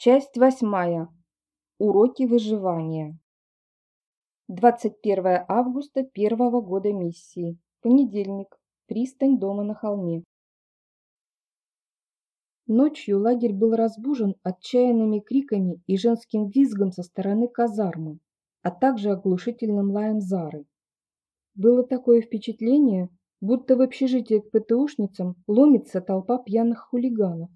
Часть восьмая. Уроки выживания. 21 августа первого года миссии. Понедельник. Пристань дома на холме. Ночью лагерь был разбужен отчаянными криками и женским визгом со стороны казармы, а также оглушительным лаем Зары. Было такое впечатление, будто в общежитие к ПТУшницам ломится толпа пьяных хулиганов.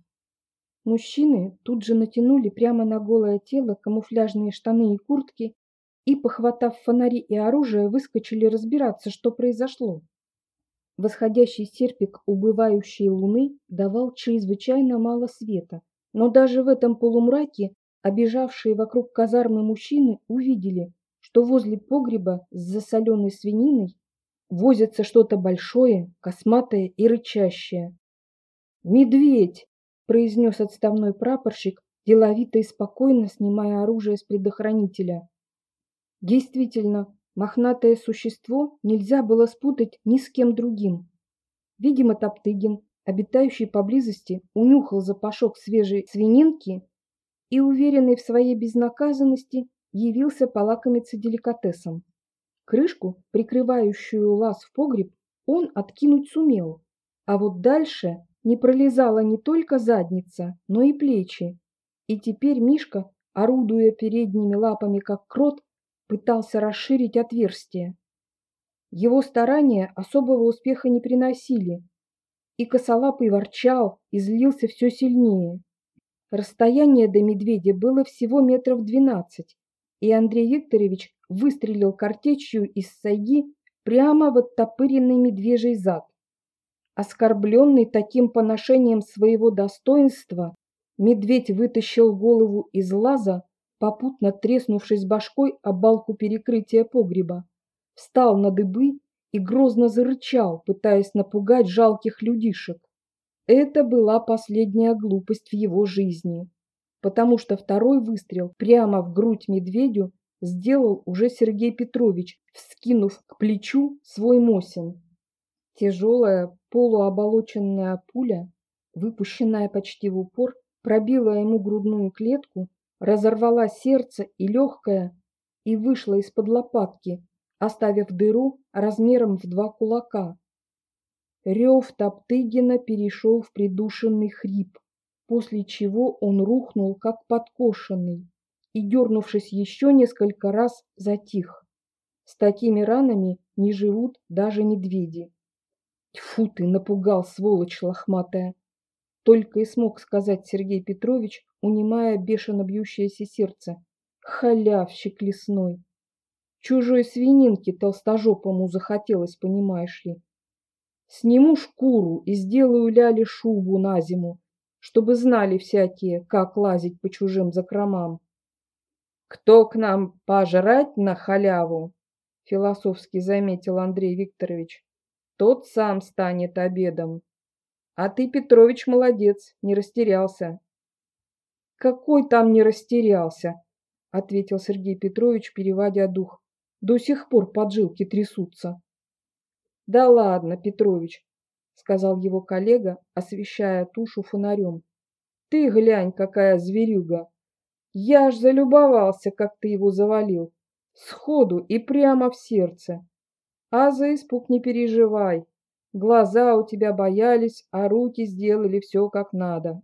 Мужчины тут же натянули прямо на голое тело камуфляжные штаны и куртки и, похватав фонари и оружие, выскочили разбираться, что произошло. Восходящий серпик убывающей луны давал чрезвычайно мало света, но даже в этом полумраке обежавшие вокруг казармы мужчины увидели, что возле погреба с засоленной свининой возится что-то большое, косматое и рычащее. «Медведь!» Произнес отставной прапорщик, деловито и спокойно снимая оружие с предохранителя. Действительно, мохнатое существо нельзя было спутать ни с кем другим. Видимо, Топтыгин, обитающий поблизости, унюхал запашок свежей свининки и, уверенный в своей безнаказанности, явился полакомиться деликатесом. Крышку, прикрывающую лаз в погреб, он откинуть сумел, а вот дальше не пролезала не только задница, но и плечи. И теперь Мишка, орудуя передними лапами как крот, пытался расширить отверстие. Его старания особого успеха не приносили, и косолапый ворчал и злился все сильнее. Расстояние до медведя было всего метров двенадцать, и Андрей Викторович выстрелил картечью из сайги прямо в оттопыренный медвежий зад. Оскорбленный таким поношением своего достоинства, медведь вытащил голову из лаза, попутно треснувшись башкой о балку перекрытия погреба, встал на дыбы и грозно зарычал, пытаясь напугать жалких людишек. Это была последняя глупость в его жизни, потому что второй выстрел прямо в грудь медведю сделал уже Сергей Петрович, вскинув к плечу свой мосин. Тяжелая полуоболоченная пуля, выпущенная почти в упор, пробила ему грудную клетку, разорвала сердце и легкое и вышла из-под лопатки, оставив дыру размером в два кулака. Рев Топтыгина перешел в придушенный хрип, после чего он рухнул, как подкошенный, и, дернувшись еще несколько раз, затих. С такими ранами не живут даже медведи. Тьфу ты, напугал, сволочь лохматая! Только и смог сказать Сергей Петрович, унимая бешено бьющееся сердце. Халявщик лесной! Чужой свининки толстожопому захотелось, понимаешь ли. Сниму шкуру и сделаю Ляле шубу на зиму, чтобы знали всякие, как лазить по чужим закромам. «Кто к нам пожрать на халяву?» — философски заметил Андрей Викторович тот сам станет обедом. А ты, Петрович, молодец, не растерялся. Какой там не растерялся, ответил Сергей Петрович, переводя дух. До сих пор поджилки трясутся. Да ладно, Петрович, сказал его коллега, освещая тушу фонарем. Ты глянь, какая зверюга. Я аж залюбовался, как ты его завалил. Сходу и прямо в сердце. А за испуг не переживай. Глаза у тебя боялись, а руки сделали все как надо.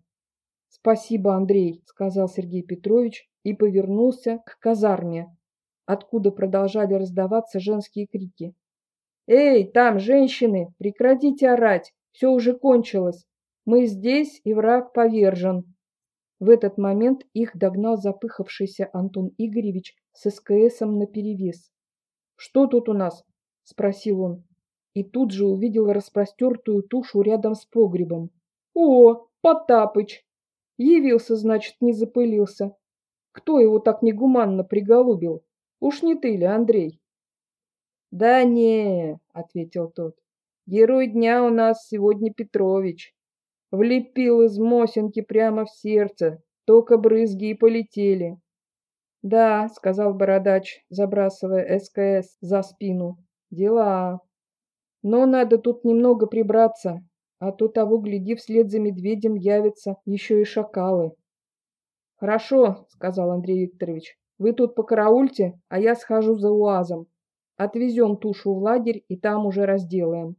Спасибо, Андрей, сказал Сергей Петрович и повернулся к казарме, откуда продолжали раздаваться женские крики. Эй, там женщины, прекратите орать, все уже кончилось. Мы здесь, и враг повержен. В этот момент их догнал запыхавшийся Антон Игоревич с СКСом наперевес. Что тут у нас? — спросил он. И тут же увидел распростертую тушу рядом с погребом. «О, Потапыч! Явился, значит, не запылился. Кто его так негуманно приголубил? Уж не ты ли, Андрей?» «Да не», — ответил тот. «Герой дня у нас сегодня Петрович. Влепил из Мосинки прямо в сердце, только брызги и полетели». «Да», — сказал бородач, забрасывая СКС за спину. Дела. Но надо тут немного прибраться, а то того, гляди, вслед за медведем явятся еще и шакалы. Хорошо, сказал Андрей Викторович. Вы тут покараульте, а я схожу за УАЗом. Отвезем тушу в лагерь и там уже разделаем.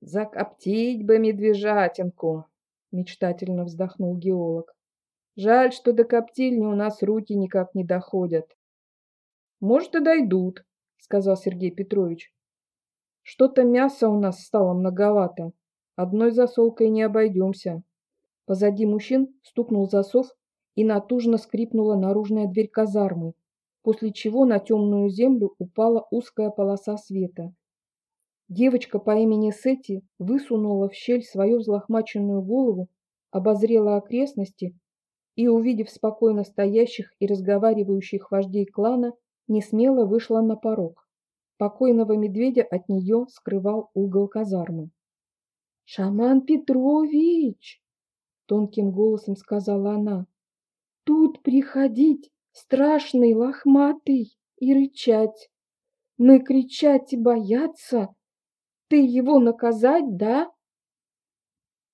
Закоптить бы медвежатинку, мечтательно вздохнул геолог. Жаль, что до коптильни у нас руки никак не доходят. Может, и дойдут, сказал Сергей Петрович. Что-то мяса у нас стало многовато. Одной засолкой не обойдемся. Позади мужчин стукнул засов, и натужно скрипнула наружная дверь казармы, после чего на темную землю упала узкая полоса света. Девочка по имени Сети высунула в щель свою взлохмаченную голову, обозрела окрестности и, увидев спокойно стоящих и разговаривающих вождей клана, не смело вышла на порог. Покойного медведя от нее скрывал угол казармы. «Шаман Петрович!» — тонким голосом сказала она. «Тут приходить страшный, лохматый и рычать. Мы кричать и бояться. Ты его наказать, да?»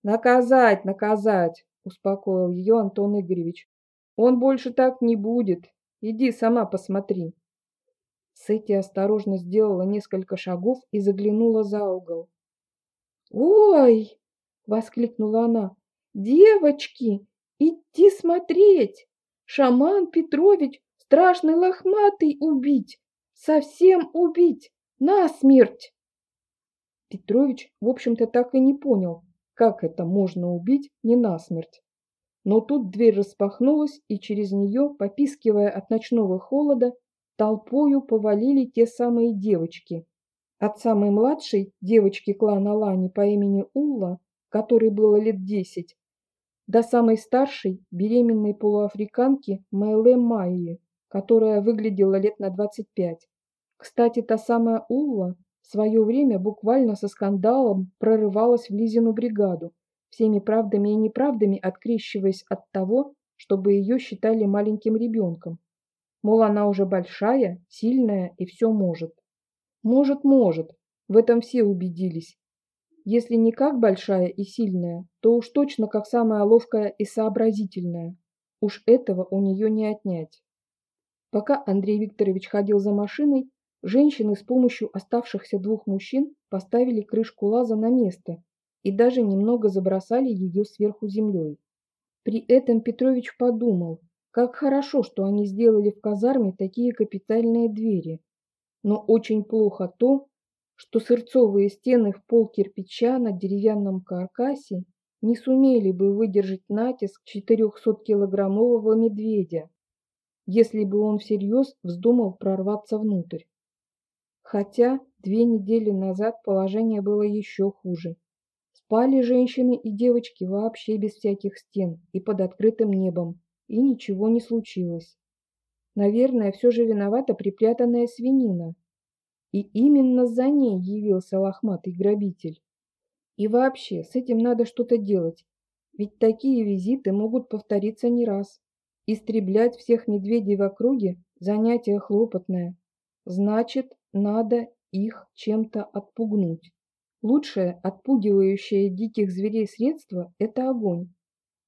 «Наказать, наказать!» — успокоил ее Антон Игоревич. «Он больше так не будет. Иди сама посмотри». Сэти осторожно сделала несколько шагов и заглянула за угол. «Ой!» — воскликнула она. «Девочки, идти смотреть! Шаман Петрович страшный лохматый убить! Совсем убить! Насмерть!» Петрович, в общем-то, так и не понял, как это можно убить не насмерть. Но тут дверь распахнулась, и через нее, попискивая от ночного холода, толпою повалили те самые девочки. От самой младшей девочки клана Лани по имени Улла, которой было лет десять, до самой старшей беременной полуафриканки Мэле Майи, которая выглядела лет на 25. Кстати, та самая Улла в свое время буквально со скандалом прорывалась в Лизину бригаду, всеми правдами и неправдами открещиваясь от того, чтобы ее считали маленьким ребенком. Мол, она уже большая, сильная и все может. Может, может, в этом все убедились. Если не как большая и сильная, то уж точно как самая ловкая и сообразительная. Уж этого у нее не отнять. Пока Андрей Викторович ходил за машиной, женщины с помощью оставшихся двух мужчин поставили крышку лаза на место и даже немного забросали ее сверху землей. При этом Петрович подумал, как хорошо, что они сделали в казарме такие капитальные двери. Но очень плохо то, что сырцовые стены в пол кирпича на деревянном каркасе не сумели бы выдержать натиск 400-килограммового медведя, если бы он всерьез вздумал прорваться внутрь. Хотя две недели назад положение было еще хуже. Спали женщины и девочки вообще без всяких стен и под открытым небом, и ничего не случилось. Наверное, все же виновата припрятанная свинина. И именно за ней явился лохматый грабитель. И вообще, с этим надо что-то делать, ведь такие визиты могут повториться не раз. Истреблять всех медведей в округе – занятие хлопотное. Значит, надо их чем-то отпугнуть. Лучшее отпугивающее диких зверей средство – это огонь.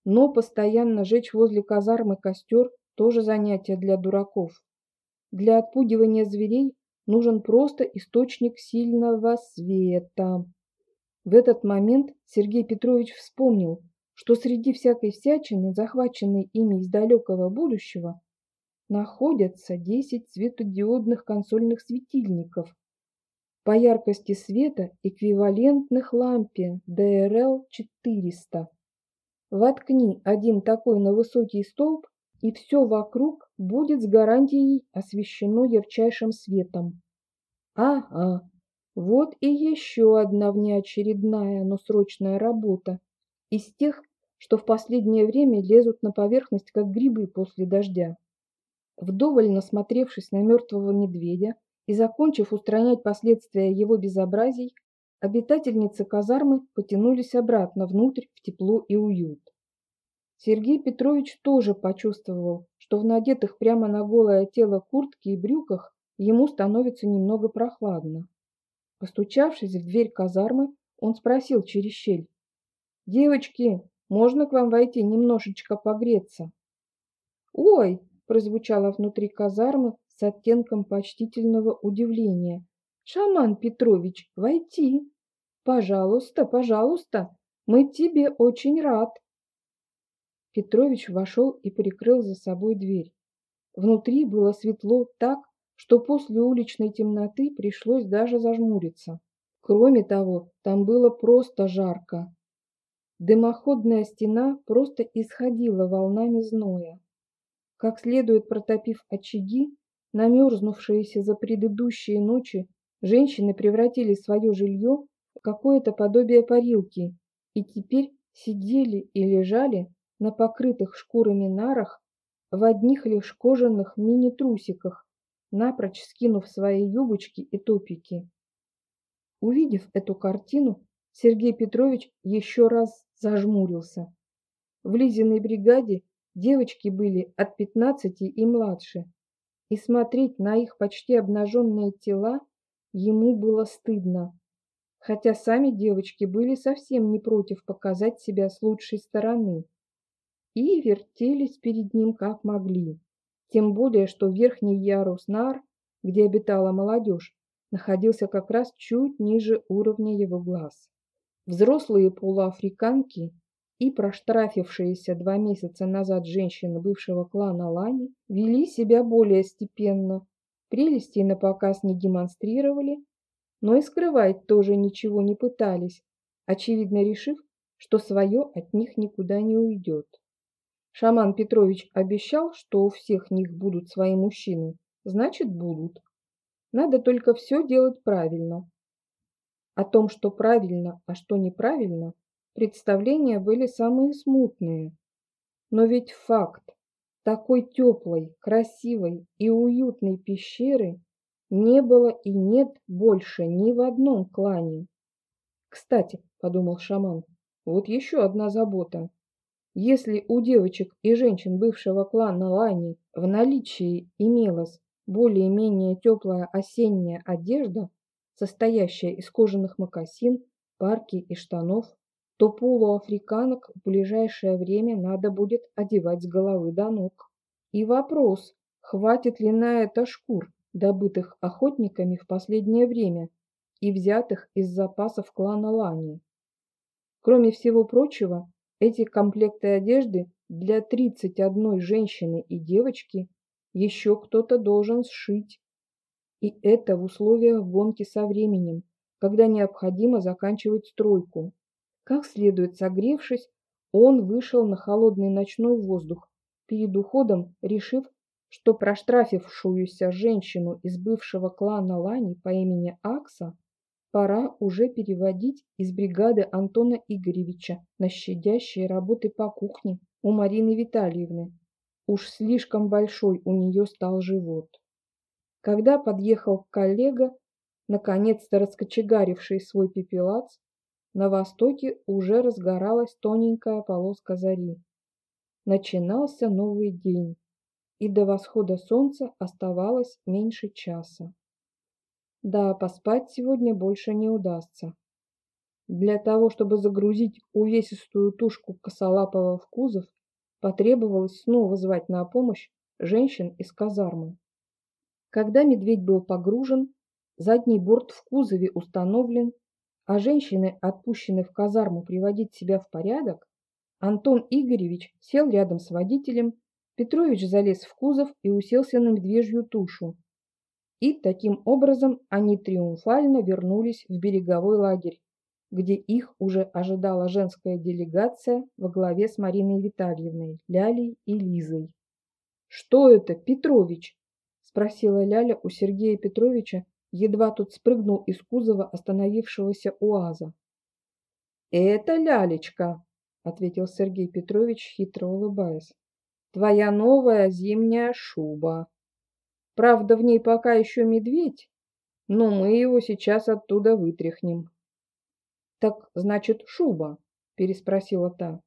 Но постоянно жечь возле казармы костер – тоже занятие для дураков. Для отпугивания зверей нужен просто источник сильного света. В этот момент Сергей Петрович вспомнил, что среди всякой всячины, захваченной ими из далекого будущего, находятся 10 светодиодных консольных светильников по яркости света эквивалентных лампе DRL-400. Воткни один такой на высокий столб, и все вокруг будет с гарантией освещено ярчайшим светом. Ага, вот и еще одна внеочередная, но срочная работа. Из тех, что в последнее время лезут на поверхность, как грибы после дождя. Вдоволь насмотревшись на мертвого медведя и закончив устранять последствия его безобразий, обитательницы казармы потянулись обратно внутрь в тепло и уют. Сергей Петрович тоже почувствовал, что в надетых прямо на голое тело куртке и брюках ему становится немного прохладно. Постучавшись в дверь казармы, он спросил через щель. «Девочки, можно к вам войти немножечко погреться?» «Ой!» – прозвучало внутри казармы с оттенком почтительного удивления. «Шаман Петрович, войти!» «Пожалуйста, пожалуйста, мы тебе очень рад!» Петрович вошел и прикрыл за собой дверь. Внутри было светло так, что после уличной темноты пришлось даже зажмуриться. Кроме того, там было просто жарко. Дымоходная стена просто исходила волнами зноя. Как следует протопив очаги, намерзнувшиеся за предыдущие ночи, женщины превратили свое жилье какое-то подобие парилки и теперь сидели и лежали на покрытых шкурами нарах в одних лишь кожаных мини-трусиках, напрочь скинув свои юбочки и топики. Увидев эту картину, Сергей Петрович еще раз зажмурился. В Лизиной бригаде девочки были от 15 и младше, и смотреть на их почти обнаженные тела ему было стыдно. Хотя сами девочки были совсем не против показать себя с лучшей стороны и вертелись перед ним как могли. Тем более, что верхний ярус нар, где обитала молодежь, находился как раз чуть ниже уровня его глаз. Взрослые полуафриканки и проштрафившиеся два месяца назад женщины бывшего клана Лани вели себя более степенно, прелести на показ не демонстрировали, но и скрывать тоже ничего не пытались, очевидно решив, что свое от них никуда не уйдет. Шаман Петрович обещал, что у всех них будут свои мужчины, значит будут. Надо только все делать правильно. О том, что правильно, а что неправильно, представления были самые смутные. Но ведь факт такой теплой, красивой и уютной пещеры не было и нет больше ни в одном клане. Кстати, подумал шаман, вот еще одна забота. Если у девочек и женщин бывшего клана Лани в наличии имелась более-менее теплая осенняя одежда, состоящая из кожаных мокасин, парки и штанов, то полуафриканок в ближайшее время надо будет одевать с головы до ног. И вопрос, хватит ли на это шкур, добытых охотниками в последнее время и взятых из запасов клана Лани. Кроме всего прочего, эти комплекты одежды для 31 женщины и девочки еще кто-то должен сшить. И это в условиях гонки со временем, когда необходимо заканчивать стройку. Как следует согревшись, он вышел на холодный ночной воздух, перед уходом решив, что проштрафившуюся женщину из бывшего клана Лани по имени Акса Пора уже переводить из бригады Антона Игоревича на щадящие работы по кухне у Марины Витальевны. Уж слишком большой у нее стал живот. Когда подъехал коллега, наконец-то раскочегаривший свой пепелац, на востоке уже разгоралась тоненькая полоска зари. Начинался новый день, и до восхода солнца оставалось меньше часа. Да, поспать сегодня больше не удастся. Для того, чтобы загрузить увесистую тушку косолапого в кузов, потребовалось снова звать на помощь женщин из казармы. Когда медведь был погружен, задний борт в кузове установлен, а женщины отпущены в казарму приводить себя в порядок, Антон Игоревич сел рядом с водителем, Петрович залез в кузов и уселся на медвежью тушу, и таким образом они триумфально вернулись в береговой лагерь, где их уже ожидала женская делегация во главе с Мариной Витальевной, Лялей и Лизой. «Что это, Петрович?» – спросила Ляля у Сергея Петровича, едва тот спрыгнул из кузова остановившегося УАЗа. «Это Лялечка», – ответил Сергей Петрович, хитро улыбаясь. «Твоя новая зимняя шуба». Правда, в ней пока еще медведь, но мы его сейчас оттуда вытряхнем. Так, значит, шуба, переспросила та.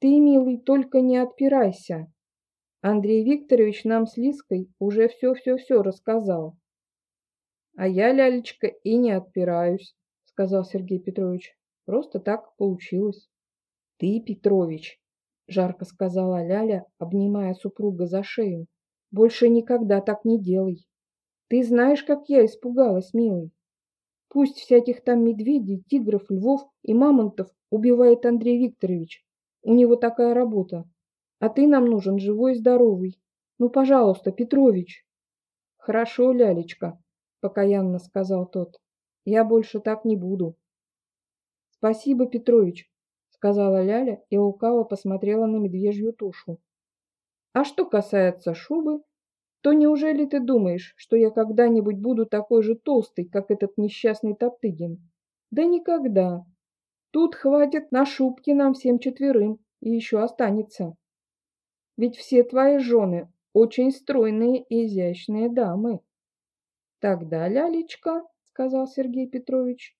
Ты, милый, только не отпирайся. Андрей Викторович нам с Лиской уже все-все-все рассказал. А я, лялечка, и не отпираюсь, сказал Сергей Петрович. Просто так получилось. Ты, Петрович, — жарко сказала Ляля, обнимая супруга за шею. «Больше никогда так не делай. Ты знаешь, как я испугалась, милый. Пусть всяких там медведей, тигров, львов и мамонтов убивает Андрей Викторович. У него такая работа. А ты нам нужен живой и здоровый. Ну, пожалуйста, Петрович. Хорошо, Лялечка, покаянно сказал тот. Я больше так не буду. Спасибо, Петрович, сказала Ляля и лукаво посмотрела на медвежью тушу. А что касается шубы, то неужели ты думаешь, что я когда-нибудь буду такой же толстый, как этот несчастный Топтыгин? Да никогда. Тут хватит на шубки нам всем четверым, и еще останется. Ведь все твои жены очень стройные и изящные дамы. Тогда, лялечка, сказал Сергей Петрович,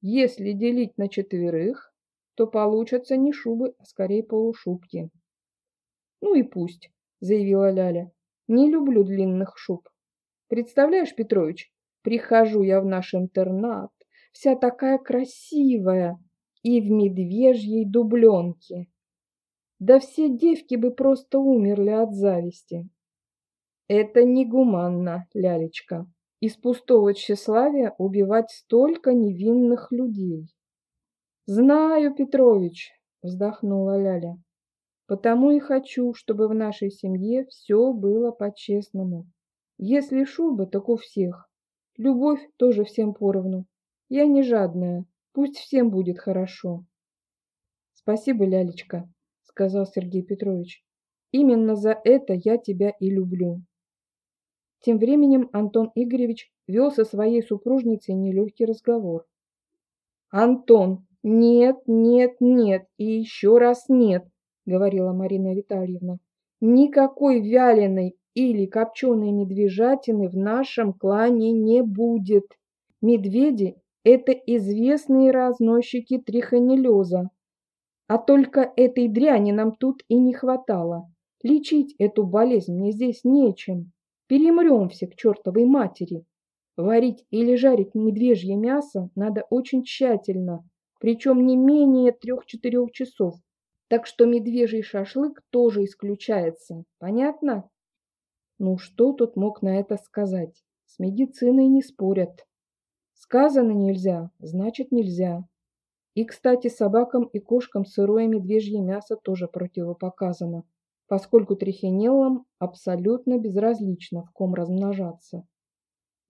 если делить на четверых, то получатся не шубы, а скорее полушубки. Ну и пусть, заявила Ляля. Не люблю длинных шуб. Представляешь, Петрович, прихожу я в наш интернат, вся такая красивая, и в медвежьей дубленке. Да все девки бы просто умерли от зависти. Это негуманно, лялечка, из пустого тщеславия убивать столько невинных людей. Знаю, Петрович, вздохнула Ляля. Потому и хочу, чтобы в нашей семье все было по-честному. Если шуба, так у всех. Любовь тоже всем поровну. Я не жадная. Пусть всем будет хорошо. Спасибо, Лялечка, сказал Сергей Петрович. Именно за это я тебя и люблю. Тем временем Антон Игоревич вел со своей супружницей нелегкий разговор. «Антон, нет, нет, нет и еще раз нет!» — говорила Марина Витальевна. «Никакой вяленой или копченой медвежатины в нашем клане не будет. Медведи — это известные разносчики трихонеллеза. А только этой дряни нам тут и не хватало. Лечить эту болезнь мне здесь нечем. Перемрем все к чертовой матери. Варить или жарить медвежье мясо надо очень тщательно, причем не менее трех-четырех часов, так что медвежий шашлык тоже исключается. Понятно? Ну что тут мог на это сказать? С медициной не спорят. Сказано нельзя, значит нельзя. И, кстати, собакам и кошкам сырое медвежье мясо тоже противопоказано, поскольку трихинеллам абсолютно безразлично, в ком размножаться.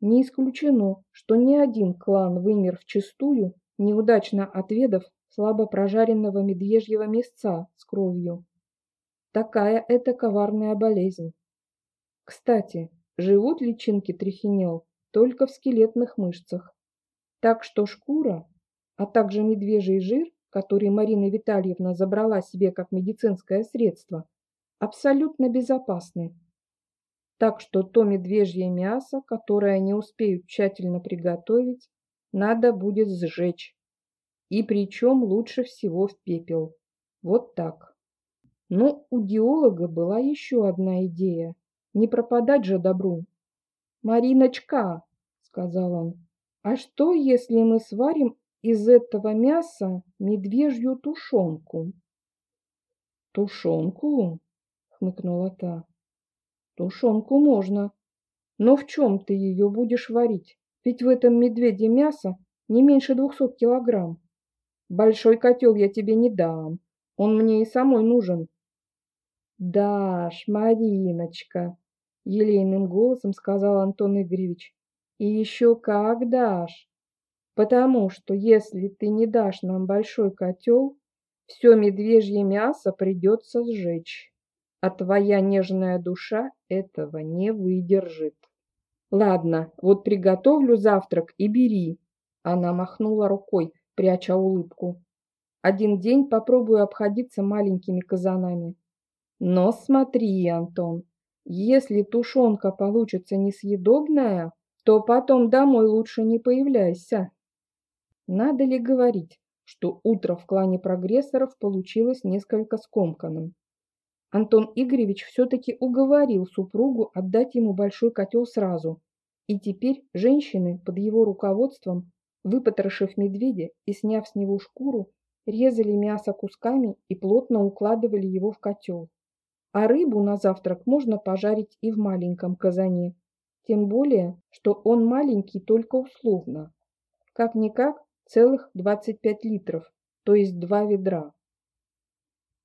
Не исключено, что ни один клан вымер вчистую, неудачно отведав слабо прожаренного медвежьего мясца с кровью. Такая это коварная болезнь. Кстати, живут личинки трихинел только в скелетных мышцах. Так что шкура, а также медвежий жир, который Марина Витальевна забрала себе как медицинское средство, абсолютно безопасны. Так что то медвежье мясо, которое не успеют тщательно приготовить, надо будет сжечь. И причем лучше всего в пепел. Вот так. Но у геолога была еще одна идея. Не пропадать же добру. «Мариночка», — сказал он, — «а что, если мы сварим из этого мяса медвежью тушенку?» «Тушенку?» — хмыкнула та. «Тушенку можно. Но в чем ты ее будешь варить? Ведь в этом медведе мясо не меньше двухсот килограмм. Большой котел я тебе не дам. Он мне и самой нужен. Дашь, Мариночка, елейным голосом сказал Антон Игоревич. И еще как дашь. Потому что если ты не дашь нам большой котел, все медвежье мясо придется сжечь, а твоя нежная душа этого не выдержит. Ладно, вот приготовлю завтрак и бери. Она махнула рукой пряча улыбку. Один день попробую обходиться маленькими казанами. Но смотри, Антон, если тушенка получится несъедобная, то потом домой лучше не появляйся. Надо ли говорить, что утро в клане прогрессоров получилось несколько скомканным? Антон Игоревич все-таки уговорил супругу отдать ему большой котел сразу, и теперь женщины под его руководством Выпотрошив медведя и сняв с него шкуру, резали мясо кусками и плотно укладывали его в котел. А рыбу на завтрак можно пожарить и в маленьком казане, тем более, что он маленький только условно. Как-никак целых 25 литров, то есть два ведра.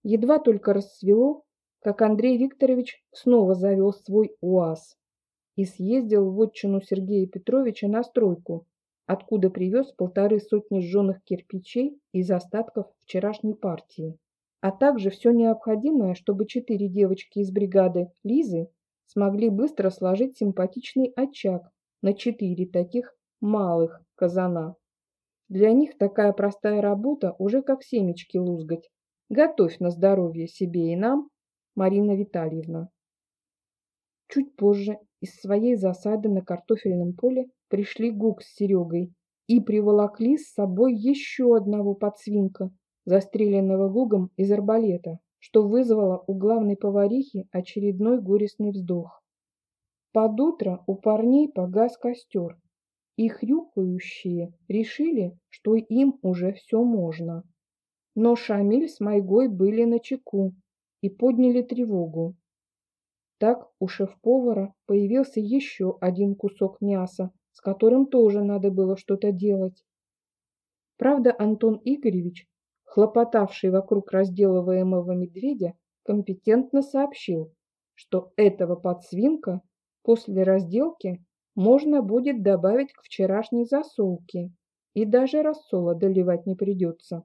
Едва только рассвело, как Андрей Викторович снова завел свой УАЗ и съездил в отчину Сергея Петровича на стройку, откуда привез полторы сотни сжженных кирпичей из остатков вчерашней партии, а также все необходимое, чтобы четыре девочки из бригады Лизы смогли быстро сложить симпатичный очаг на четыре таких малых казана. Для них такая простая работа уже как семечки лузгать. Готовь на здоровье себе и нам, Марина Витальевна. Чуть позже из своей засады на картофельном поле пришли Гук с Серегой и приволокли с собой еще одного подсвинка, застреленного Гугом из арбалета, что вызвало у главной поварихи очередной горестный вздох. Под утро у парней погас костер, и хрюкающие решили, что им уже все можно. Но Шамиль с Майгой были на чеку и подняли тревогу. Так у шеф-повара появился еще один кусок мяса, с которым тоже надо было что-то делать. Правда, Антон Игоревич, хлопотавший вокруг разделываемого медведя, компетентно сообщил, что этого подсвинка после разделки можно будет добавить к вчерашней засолке, и даже рассола доливать не придется.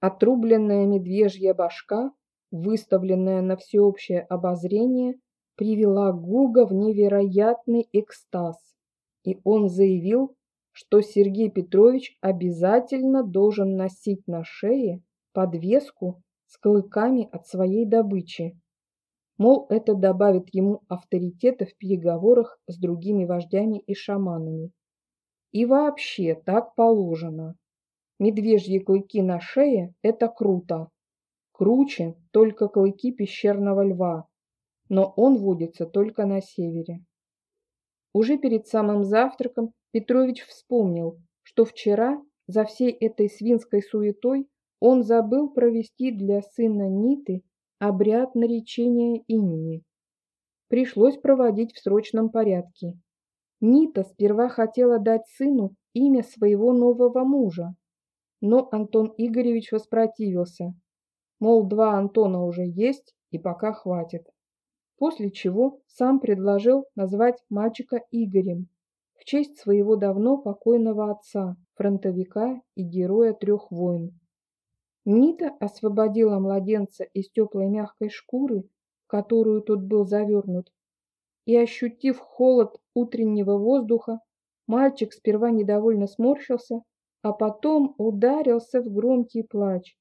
Отрубленная медвежья башка выставленная на всеобщее обозрение, привела Гуга в невероятный экстаз, и он заявил, что Сергей Петрович обязательно должен носить на шее подвеску с клыками от своей добычи. Мол, это добавит ему авторитета в переговорах с другими вождями и шаманами. И вообще так положено. Медвежьи клыки на шее – это круто. Круче только клыки пещерного льва, но он водится только на севере. Уже перед самым завтраком Петрович вспомнил, что вчера за всей этой свинской суетой он забыл провести для сына Ниты обряд наречения имени. Пришлось проводить в срочном порядке. Нита сперва хотела дать сыну имя своего нового мужа, но Антон Игоревич воспротивился мол, два Антона уже есть и пока хватит. После чего сам предложил назвать мальчика Игорем в честь своего давно покойного отца, фронтовика и героя трех войн. Нита освободила младенца из теплой мягкой шкуры, в которую тот был завернут, и, ощутив холод утреннего воздуха, мальчик сперва недовольно сморщился, а потом ударился в громкий плач.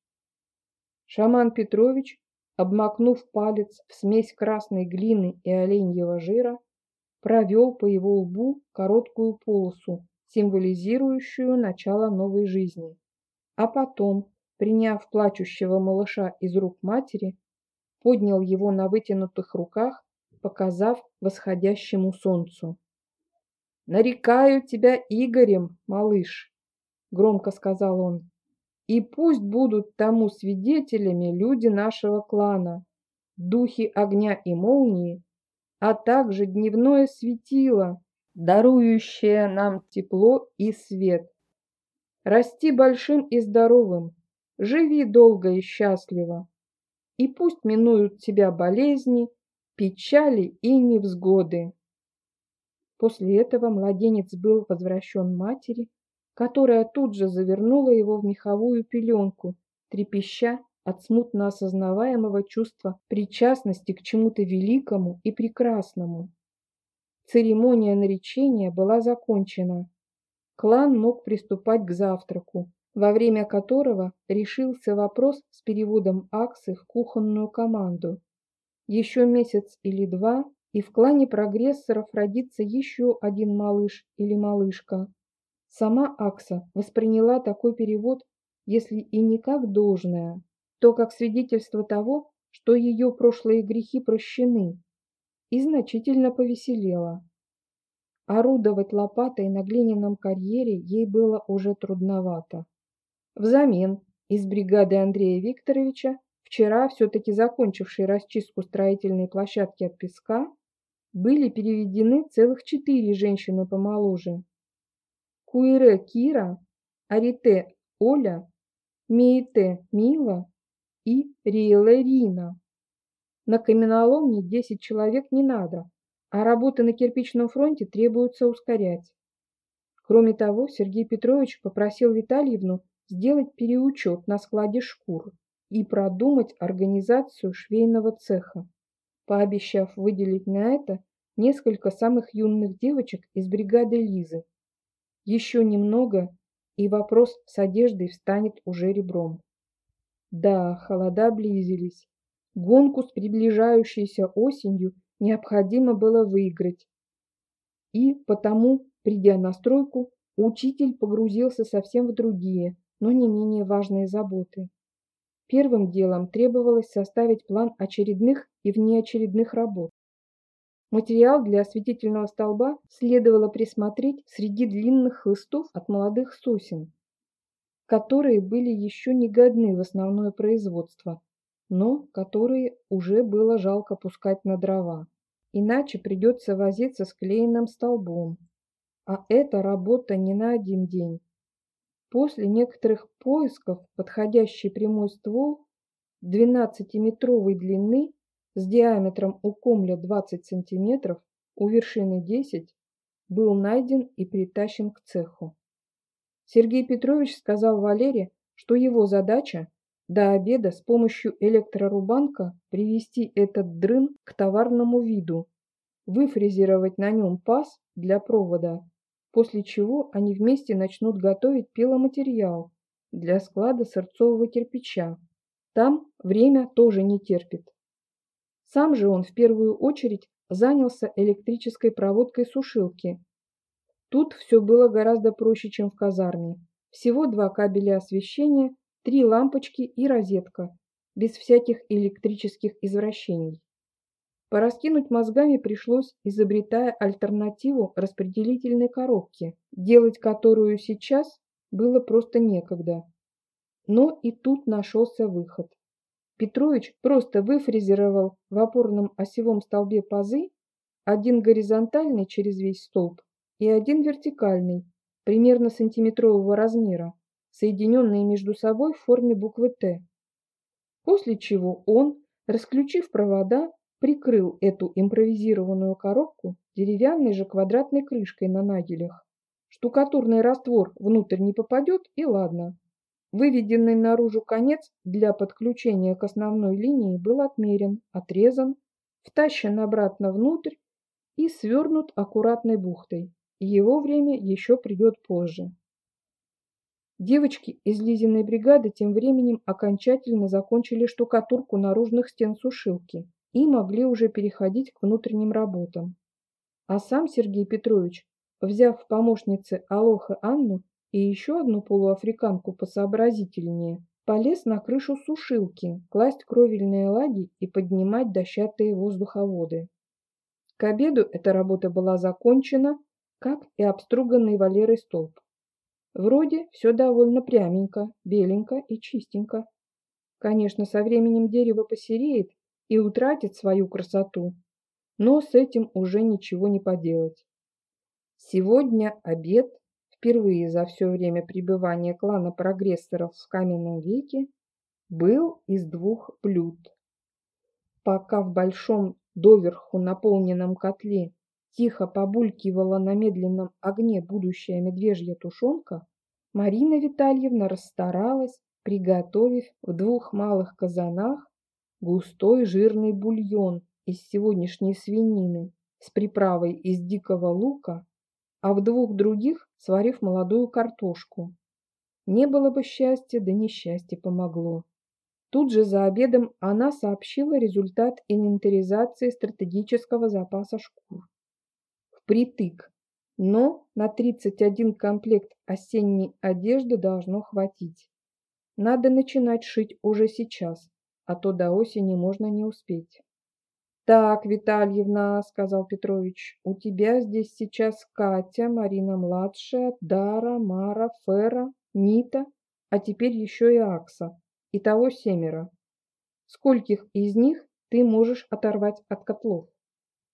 Шаман Петрович, обмакнув палец в смесь красной глины и оленьего жира, провел по его лбу короткую полосу, символизирующую начало новой жизни. А потом, приняв плачущего малыша из рук матери, поднял его на вытянутых руках, показав восходящему солнцу. «Нарекаю тебя Игорем, малыш!» — громко сказал он. И пусть будут тому свидетелями люди нашего клана, духи огня и молнии, а также дневное светило, дарующее нам тепло и свет. Расти большим и здоровым, живи долго и счастливо, и пусть минуют тебя болезни, печали и невзгоды. После этого младенец был возвращен матери, которая тут же завернула его в меховую пеленку, трепеща от смутно осознаваемого чувства причастности к чему-то великому и прекрасному. Церемония наречения была закончена. Клан мог приступать к завтраку, во время которого решился вопрос с переводом Аксы в кухонную команду. Еще месяц или два, и в клане прогрессоров родится еще один малыш или малышка. Сама Акса восприняла такой перевод, если и не как должное, то как свидетельство того, что ее прошлые грехи прощены, и значительно повеселела. Орудовать лопатой на глиняном карьере ей было уже трудновато. Взамен из бригады Андрея Викторовича, вчера все-таки закончившей расчистку строительной площадки от песка, были переведены целых четыре женщины помоложе. Куире Кира, Арите Оля, Миите Мила и Риэле Рина. На каменоломне 10 человек не надо, а работы на кирпичном фронте требуется ускорять. Кроме того, Сергей Петрович попросил Витальевну сделать переучет на складе шкур и продумать организацию швейного цеха, пообещав выделить на это несколько самых юных девочек из бригады Лизы. Еще немного, и вопрос с одеждой встанет уже ребром. Да, холода близились. Гонку с приближающейся осенью необходимо было выиграть. И потому, придя на стройку, учитель погрузился совсем в другие, но не менее важные заботы. Первым делом требовалось составить план очередных и внеочередных работ. Материал для осветительного столба следовало присмотреть среди длинных хлыстов от молодых сосен, которые были еще не годны в основное производство, но которые уже было жалко пускать на дрова. Иначе придется возиться с клеенным столбом. А это работа не на один день. После некоторых поисков подходящий прямой ствол 12-метровой длины с диаметром у комля 20 см, у вершины 10, был найден и притащен к цеху. Сергей Петрович сказал Валере, что его задача до обеда с помощью электрорубанка привести этот дрын к товарному виду, выфрезеровать на нем паз для провода после чего они вместе начнут готовить пиломатериал для склада сырцового кирпича. Там время тоже не терпит. Сам же он в первую очередь занялся электрической проводкой сушилки. Тут все было гораздо проще, чем в казарме. Всего два кабеля освещения, три лампочки и розетка, без всяких электрических извращений. Пораскинуть мозгами пришлось, изобретая альтернативу распределительной коробке, делать которую сейчас было просто некогда. Но и тут нашелся выход. Петрович просто выфрезеровал в опорном осевом столбе пазы, один горизонтальный через весь столб и один вертикальный, примерно сантиметрового размера, соединенные между собой в форме буквы «Т». После чего он, расключив провода, прикрыл эту импровизированную коробку деревянной же квадратной крышкой на нагелях. Штукатурный раствор внутрь не попадет и ладно. Выведенный наружу конец для подключения к основной линии был отмерен, отрезан, втащен обратно внутрь и свернут аккуратной бухтой. Его время еще придет позже. Девочки из Лизиной бригады тем временем окончательно закончили штукатурку наружных стен сушилки и могли уже переходить к внутренним работам. А сам Сергей Петрович, взяв в помощницы Алоха Анну и еще одну полуафриканку посообразительнее, полез на крышу сушилки, класть кровельные лаги и поднимать дощатые воздуховоды. К обеду эта работа была закончена, как и обструганный Валерой столб. Вроде все довольно пряменько, беленько и чистенько. Конечно, со временем дерево посереет и утратит свою красоту, но с этим уже ничего не поделать. Сегодня обед, впервые за все время пребывания клана прогрессоров в каменном веке, был из двух блюд. Пока в большом доверху наполненном котле тихо побулькивала на медленном огне будущая медвежья тушенка, Марина Витальевна расстаралась, приготовив в двух малых казанах густой жирный бульон из сегодняшней свинины с приправой из дикого лука, а в двух других сварив молодую картошку. Не было бы счастья, да несчастье помогло. Тут же за обедом она сообщила результат инвентаризации стратегического запаса шкур. Впритык. Но на 31 комплект осенней одежды должно хватить. Надо начинать шить уже сейчас а то до осени можно не успеть. «Так, Витальевна», — сказал Петрович, — «у тебя здесь сейчас Катя, Марина-младшая, Дара, Мара, Фера, Нита, а теперь еще и Акса. Итого семеро. Скольких из них ты можешь оторвать от котлов?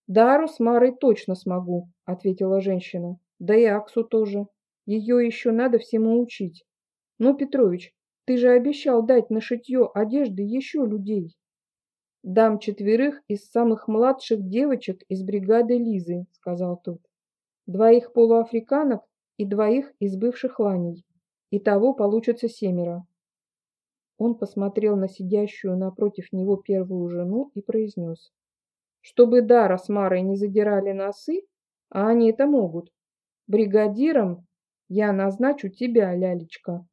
Дару с Марой точно смогу, ответила женщина. Да и Аксу тоже. Ее еще надо всему учить. Ну, Петрович, ты же обещал дать на шитье одежды еще людей. Дам четверых из самых младших девочек из бригады Лизы, сказал тот. Двоих полуафриканок и двоих из бывших ланей. Итого получится семеро. Он посмотрел на сидящую напротив него первую жену и произнес. Чтобы Дара с Марой не задирали носы, а они это могут, бригадиром я назначу тебя, лялечка.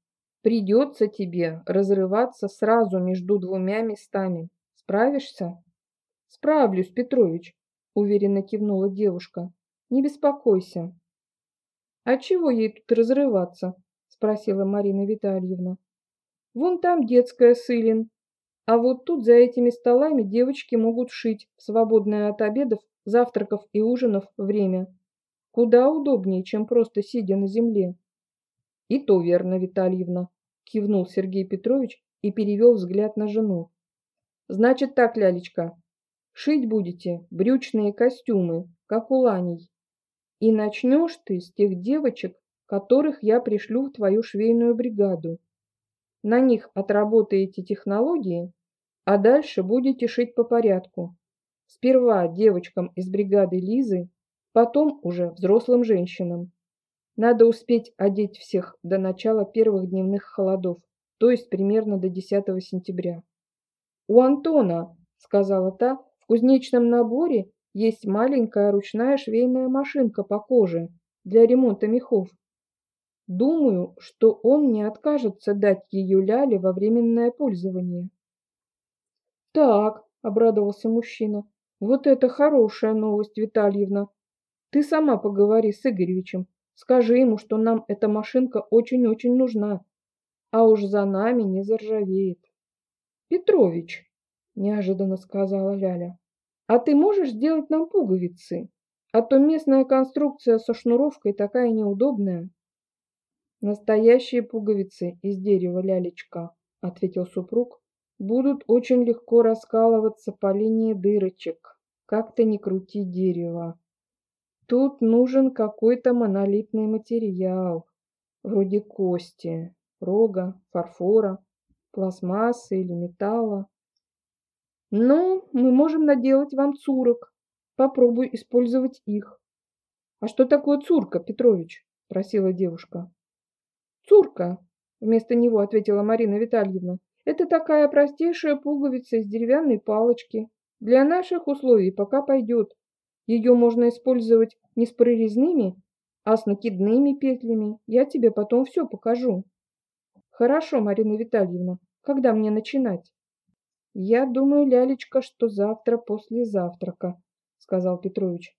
Придется тебе разрываться сразу между двумя местами. Справишься? Справлюсь, Петрович, уверенно кивнула девушка. Не беспокойся. А чего ей тут разрываться? Спросила Марина Витальевна. Вон там детская сылин. А вот тут за этими столами девочки могут шить в свободное от обедов, завтраков и ужинов время. Куда удобнее, чем просто сидя на земле. И то верно, Витальевна, кивнул Сергей Петрович и перевел взгляд на жену. Значит так, лялечка, шить будете брючные костюмы, как у ланей. И начнешь ты с тех девочек, которых я пришлю в твою швейную бригаду. На них отработаете технологии, а дальше будете шить по порядку. Сперва девочкам из бригады Лизы, потом уже взрослым женщинам. Надо успеть одеть всех до начала первых дневных холодов, то есть примерно до 10 сентября. «У Антона», — сказала та, — «в кузнечном наборе есть маленькая ручная швейная машинка по коже для ремонта мехов. Думаю, что он не откажется дать ее Ляле во временное пользование». «Так», — обрадовался мужчина, — «вот это хорошая новость, Витальевна. Ты сама поговори с Игоревичем, скажи ему, что нам эта машинка очень-очень нужна, а уж за нами не заржавеет. Петрович, неожиданно сказала Ляля, а ты можешь сделать нам пуговицы? А то местная конструкция со шнуровкой такая неудобная. Настоящие пуговицы из дерева лялечка, ответил супруг, будут очень легко раскалываться по линии дырочек. Как-то не крути дерево. Тут нужен какой-то монолитный материал, вроде кости, рога, фарфора, пластмассы или металла. Ну, мы можем наделать вам цурок. Попробуй использовать их. А что такое цурка, Петрович? Просила девушка. Цурка, вместо него ответила Марина Витальевна. Это такая простейшая пуговица из деревянной палочки. Для наших условий пока пойдет. Ее можно использовать не с прорезными, а с накидными петлями. Я тебе потом все покажу. Хорошо, Марина Витальевна. Когда мне начинать? Я думаю, Лялечка, что завтра после завтрака, сказал Петрович.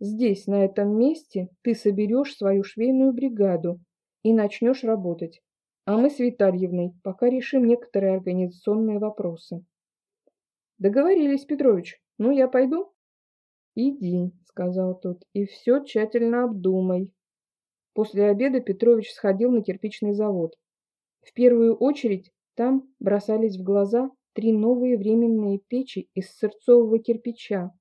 Здесь, на этом месте, ты соберешь свою швейную бригаду и начнешь работать. А мы с Витальевной пока решим некоторые организационные вопросы. Договорились, Петрович. Ну, я пойду? «Иди», — сказал тот, — «и все тщательно обдумай». После обеда Петрович сходил на кирпичный завод. В первую очередь там бросались в глаза три новые временные печи из сырцового кирпича,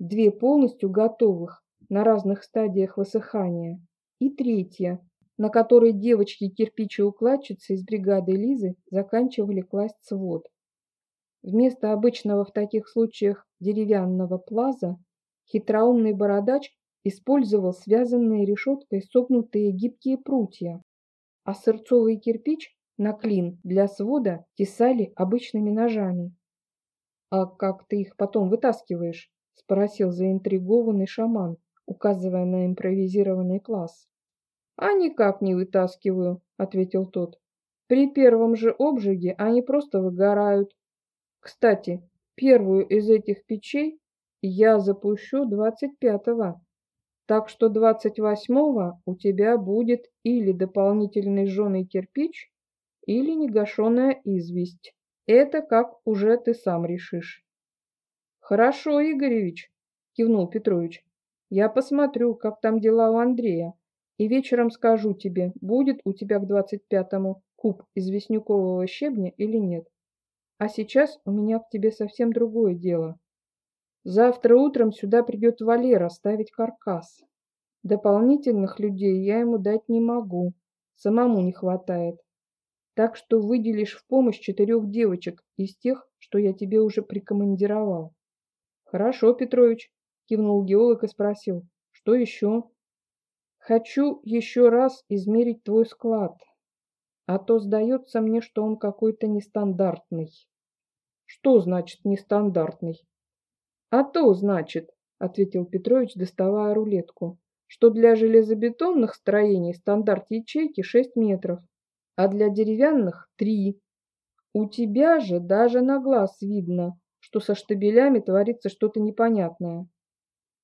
две полностью готовых на разных стадиях высыхания, и третья, на которой девочки-кирпичи-укладчицы из бригады Лизы заканчивали класть свод. Вместо обычного в таких случаях деревянного плаза Хитроумный бородач использовал связанные решеткой согнутые гибкие прутья, а сырцовый кирпич на клин для свода тесали обычными ножами. «А как ты их потом вытаскиваешь?» – спросил заинтригованный шаман, указывая на импровизированный класс. «А никак не вытаскиваю», – ответил тот. «При первом же обжиге они просто выгорают. Кстати, первую из этих печей я запущу 25-го. Так что 28-го у тебя будет или дополнительный жженый кирпич, или негашенная известь. Это как уже ты сам решишь. Хорошо, Игоревич, кивнул Петрович. Я посмотрю, как там дела у Андрея, и вечером скажу тебе, будет у тебя к 25-му куб известнякового щебня или нет. А сейчас у меня к тебе совсем другое дело. Завтра утром сюда придет Валера ставить каркас. Дополнительных людей я ему дать не могу, самому не хватает. Так что выделишь в помощь четырех девочек из тех, что я тебе уже прикомандировал. Хорошо, Петрович, кивнул геолог и спросил, что еще? Хочу еще раз измерить твой склад, а то сдается мне, что он какой-то нестандартный. Что значит нестандартный? А то значит, ответил Петрович, доставая рулетку, что для железобетонных строений стандарт ячейки 6 метров, а для деревянных 3. У тебя же даже на глаз видно, что со штабелями творится что-то непонятное.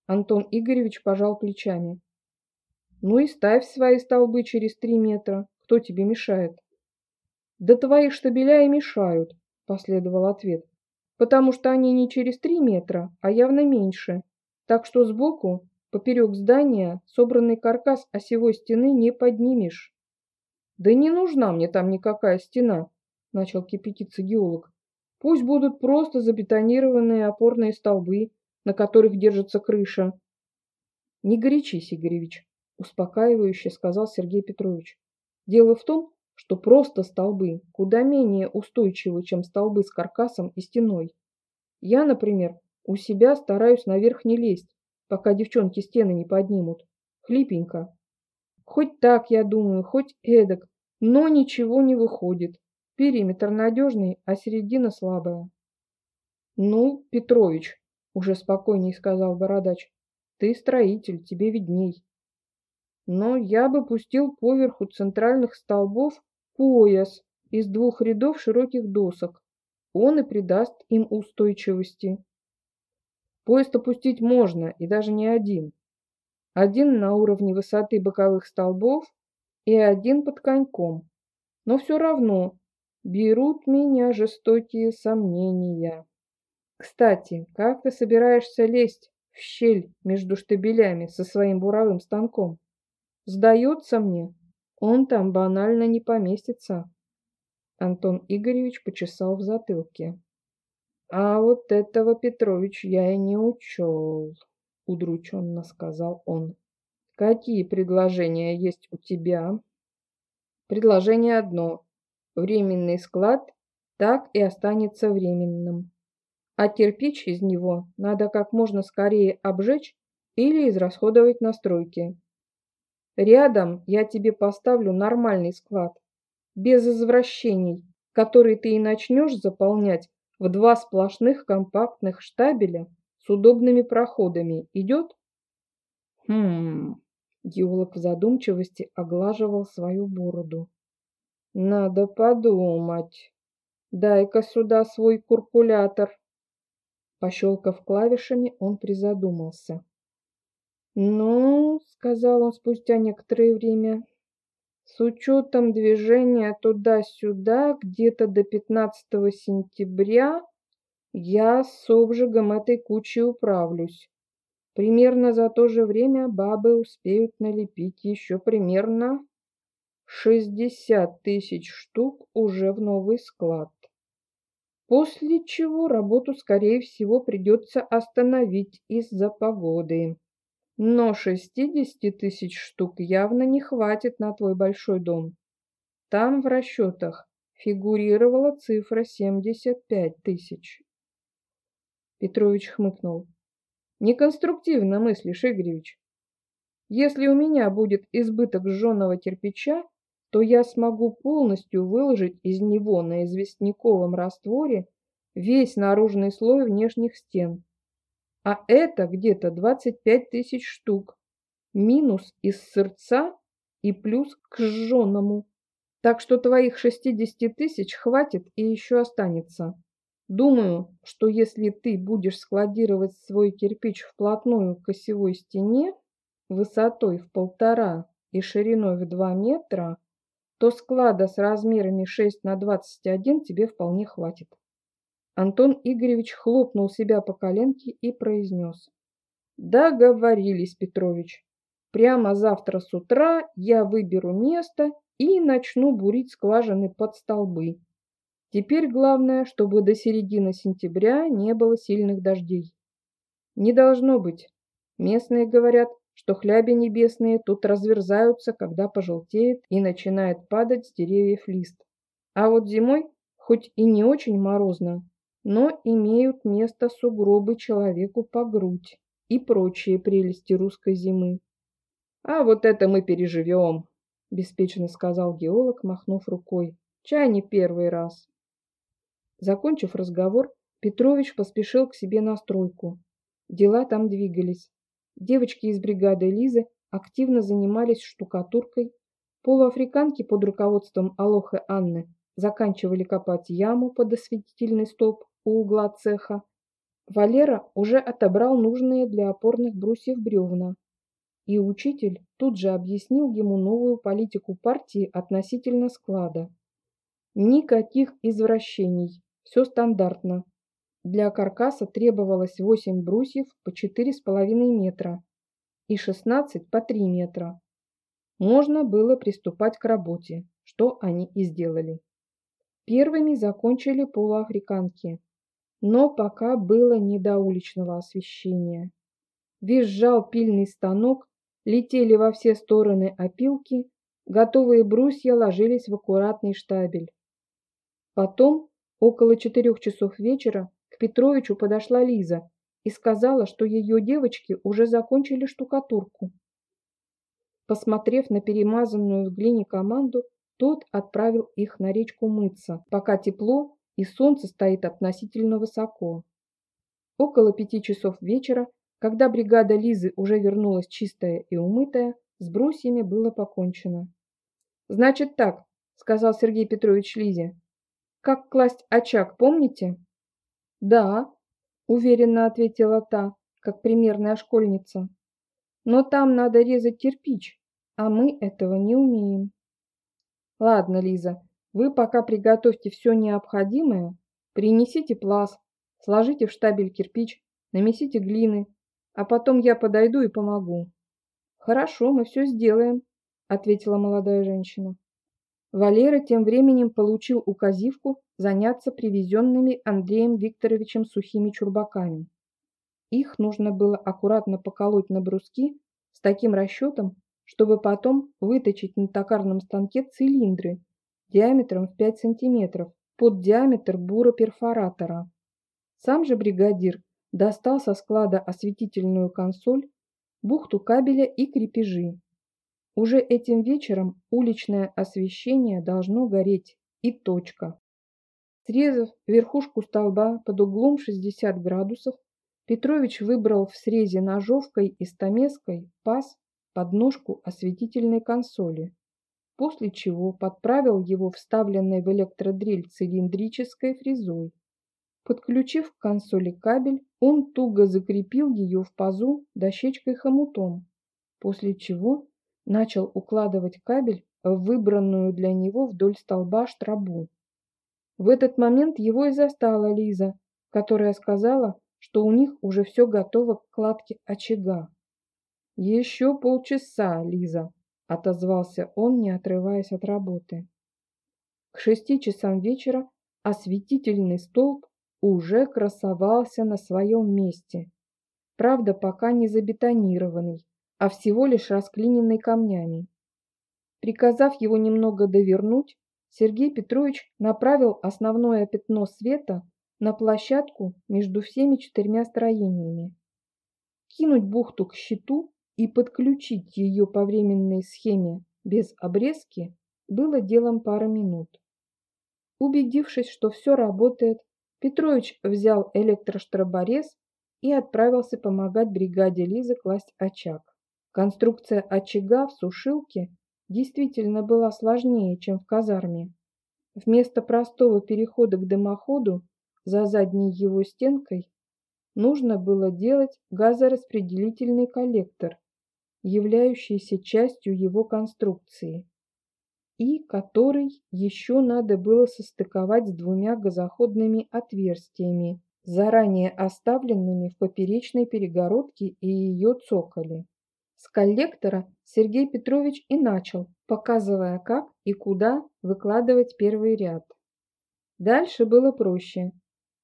Антон Игоревич пожал плечами. Ну и ставь свои столбы через три метра. Кто тебе мешает? Да твои штабеля и мешают, последовал ответ. Потому что они не через три метра, а явно меньше. Так что сбоку, поперек здания, собранный каркас осевой стены не поднимешь. Да не нужна мне там никакая стена, начал кипятиться геолог. Пусть будут просто забетонированные опорные столбы, на которых держится крыша. Не горячись, Игоревич, успокаивающе сказал Сергей Петрович. Дело в том, что просто столбы куда менее устойчивы, чем столбы с каркасом и стеной. Я, например, у себя стараюсь наверх не лезть, пока девчонки стены не поднимут. Хлипенько. Хоть так, я думаю, хоть эдак, но ничего не выходит. Периметр надежный, а середина слабая. Ну, Петрович, уже спокойней сказал Бородач, ты строитель, тебе видней. Но я бы пустил поверху центральных столбов пояс из двух рядов широких досок. Он и придаст им устойчивости. Поезд опустить можно, и даже не один. Один на уровне высоты боковых столбов и один под коньком. Но все равно Берут меня жестокие сомнения. Кстати, как ты собираешься лезть в щель между штабелями со своим буровым станком? Сдается мне, он там банально не поместится. Антон Игоревич почесал в затылке. А вот этого, Петрович, я и не учел, удрученно сказал он. Какие предложения есть у тебя? Предложение одно временный склад так и останется временным. А кирпич из него надо как можно скорее обжечь или израсходовать на стройке. Рядом я тебе поставлю нормальный склад, без извращений, который ты и начнешь заполнять в два сплошных компактных штабеля с удобными проходами. Идет? Хм, геолог в задумчивости оглаживал свою бороду. Надо подумать. Дай-ка сюда свой куркулятор. Пощелкав клавишами, он призадумался. «Ну, — сказал он спустя некоторое время, — с учетом движения туда-сюда где-то до 15 сентября я с обжигом этой кучи управлюсь. Примерно за то же время бабы успеют налепить еще примерно шестьдесят тысяч штук уже в новый склад. После чего работу, скорее всего, придется остановить из-за погоды. Но шестидесяти тысяч штук явно не хватит на твой большой дом. Там в расчетах фигурировала цифра семьдесят пять тысяч. Петрович хмыкнул. Неконструктивно мыслишь, Игоревич. Если у меня будет избыток сжженного кирпича, то я смогу полностью выложить из него на известняковом растворе весь наружный слой внешних стен. А это где-то 25 тысяч штук, минус из сырца и плюс к сжженному. Так что твоих 60 тысяч хватит и еще останется. Думаю, что если ты будешь складировать свой кирпич вплотную к осевой стене, высотой в полтора и шириной в 2 метра, то склада с размерами 6 на 21 тебе вполне хватит. Антон Игоревич хлопнул себя по коленке и произнес. Договорились, Петрович. Прямо завтра с утра я выберу место и начну бурить скважины под столбы. Теперь главное, чтобы до середины сентября не было сильных дождей. Не должно быть. Местные говорят, что хляби небесные тут разверзаются, когда пожелтеет и начинает падать с деревьев лист. А вот зимой, хоть и не очень морозно, но имеют место сугробы человеку по грудь и прочие прелести русской зимы. «А вот это мы переживем», — беспечно сказал геолог, махнув рукой. «Чай не первый раз». Закончив разговор, Петрович поспешил к себе на стройку. Дела там двигались. Девочки из бригады Лизы активно занимались штукатуркой. Полуафриканки под руководством Алохы Анны заканчивали копать яму под осветительный столб у угла цеха. Валера уже отобрал нужные для опорных брусьев бревна. И учитель тут же объяснил ему новую политику партии относительно склада. Никаких извращений. Все стандартно. Для каркаса требовалось 8 брусьев по 4,5 метра и 16 по 3 метра. Можно было приступать к работе, что они и сделали. Первыми закончили полуафриканки, но пока было не до уличного освещения. Визжал пильный станок, летели во все стороны опилки, готовые брусья ложились в аккуратный штабель. Потом Около четырех часов вечера к Петровичу подошла Лиза и сказала, что ее девочки уже закончили штукатурку. Посмотрев на перемазанную в глине команду, тот отправил их на речку мыться, пока тепло и солнце стоит относительно высоко. Около пяти часов вечера, когда бригада Лизы уже вернулась чистая и умытая, с брусьями было покончено. «Значит так», — сказал Сергей Петрович Лизе, как класть очаг, помните? Да, уверенно ответила та, как примерная школьница. Но там надо резать кирпич, а мы этого не умеем. Ладно, Лиза, вы пока приготовьте все необходимое, принесите пласт, сложите в штабель кирпич, намесите глины, а потом я подойду и помогу. Хорошо, мы все сделаем, ответила молодая женщина. Валера тем временем получил указивку заняться привезенными Андреем Викторовичем сухими чурбаками. Их нужно было аккуратно поколоть на бруски с таким расчетом, чтобы потом выточить на токарном станке цилиндры диаметром в 5 см под диаметр бура-перфоратора. Сам же бригадир достал со склада осветительную консоль, бухту кабеля и крепежи. Уже этим вечером уличное освещение должно гореть. И точка. Срезав верхушку столба под углом 60 градусов, Петрович выбрал в срезе ножовкой и стамеской паз под ножку осветительной консоли, после чего подправил его вставленной в электродрель цилиндрической фрезой. Подключив к консоли кабель, он туго закрепил ее в пазу дощечкой-хомутом, после чего начал укладывать кабель в выбранную для него вдоль столба штрабу. В этот момент его и застала Лиза, которая сказала, что у них уже все готово к кладке очага. «Еще полчаса, Лиза», — отозвался он, не отрываясь от работы. К шести часам вечера осветительный столб уже красовался на своем месте. Правда, пока не забетонированный, а всего лишь расклиненный камнями. Приказав его немного довернуть, Сергей Петрович направил основное пятно света на площадку между всеми четырьмя строениями. Кинуть бухту к щиту и подключить ее по временной схеме без обрезки было делом пары минут. Убедившись, что все работает, Петрович взял электроштроборез и отправился помогать бригаде Лизы класть очаг. Конструкция очага в сушилке действительно была сложнее, чем в казарме. Вместо простого перехода к дымоходу за задней его стенкой нужно было делать газораспределительный коллектор, являющийся частью его конструкции, и который еще надо было состыковать с двумя газоходными отверстиями, заранее оставленными в поперечной перегородке и ее цоколе. С коллектора Сергей Петрович и начал, показывая, как и куда выкладывать первый ряд. Дальше было проще.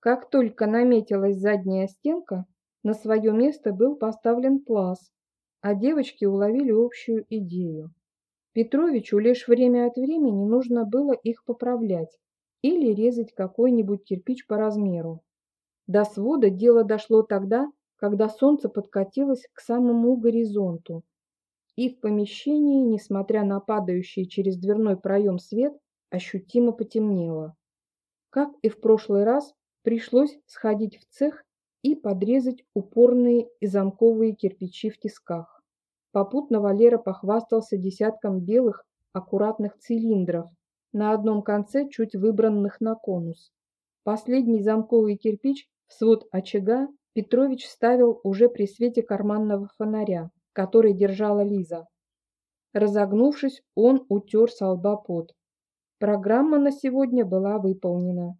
Как только наметилась задняя стенка, на свое место был поставлен пласт, а девочки уловили общую идею. Петровичу лишь время от времени нужно было их поправлять или резать какой-нибудь кирпич по размеру. До свода дело дошло тогда, когда солнце подкатилось к самому горизонту, и в помещении, несмотря на падающий через дверной проем свет, ощутимо потемнело. Как и в прошлый раз, пришлось сходить в цех и подрезать упорные и замковые кирпичи в тисках. Попутно Валера похвастался десятком белых аккуратных цилиндров, на одном конце чуть выбранных на конус. Последний замковый кирпич в свод очага Петрович ставил уже при свете карманного фонаря, который держала Лиза. Разогнувшись, он утер с лба пот. Программа на сегодня была выполнена.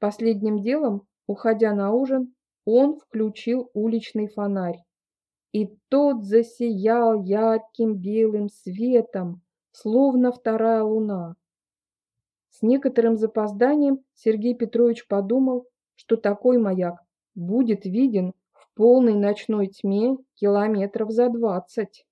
Последним делом, уходя на ужин, он включил уличный фонарь и тот засиял ярким белым светом, словно вторая луна. С некоторым запозданием Сергей Петрович подумал, что такой маяк будет виден в полной ночной тьме километров за двадцать.